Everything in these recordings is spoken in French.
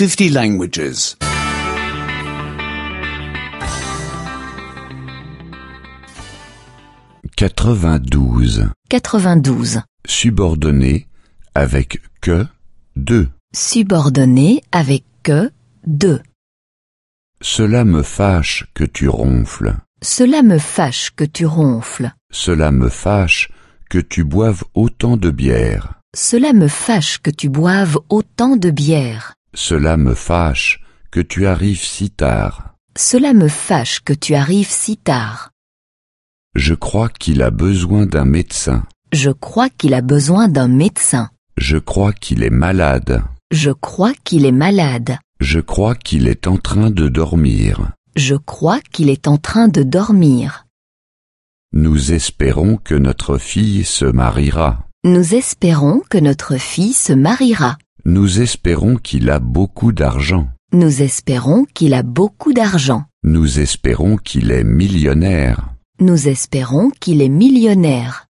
50 languages. 92. 92. Subordonné avec que de. Subordonné avec que de. Cela me fâche que tu ronfles. Cela me fâche que tu ronfles. Cela me fâche que tu boives autant de bière. Cela me fâche que tu boives autant de bière. Cela me fâche que tu arrives si tard. Cela me fâche que tu arrives si tard. Je crois qu'il a besoin d'un médecin. Je crois qu'il a besoin d'un médecin. Je crois qu'il est malade. Je crois qu'il est malade. Je crois qu'il est en train de dormir. Je crois qu'il est en train de dormir. Nous espérons que notre fille se mariera. Nous espérons que notre fille se mariera. Nous espérons qu'il a beaucoup d'argent. Nous espérons qu'il a beaucoup d'argent. Nous espérons qu'il est millionnaire. Nous espérons qu'il est millionnaire.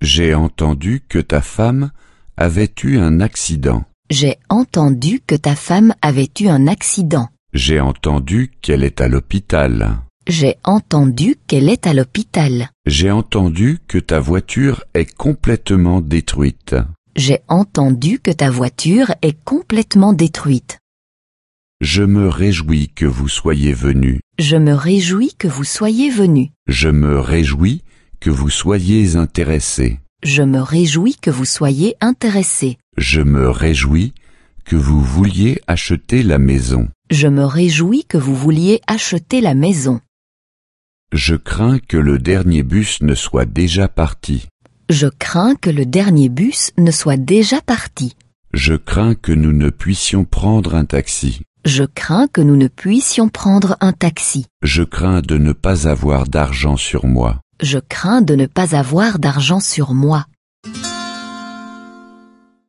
J'ai entendu que ta femme avait eu un accident. J'ai entendu que ta femme avait eu un accident. J'ai entendu qu'elle est à l'hôpital. J'ai entendu qu'elle est à l'hôpital. J'ai entendu que ta voiture est complètement détruite. J'ai entendu que ta voiture est complètement détruite. Je me réjouis que vous soyez venu. Je me réjouis que vous soyez venu. Je me réjouis que vous soyez intéressé. Je me réjouis que vous soyez intéressé. Je me réjouis que vous vouliez acheter la maison. Je me réjouis que vous vouliez acheter la maison. Je crains que le dernier bus ne soit déjà parti. Je crains que le dernier bus ne soit déjà parti. Je crains que nous ne puissions prendre un taxi. Je crains que nous ne puissions prendre un taxi. Je crains de ne pas avoir d'argent sur moi. Je crains de ne pas avoir d'argent sur moi.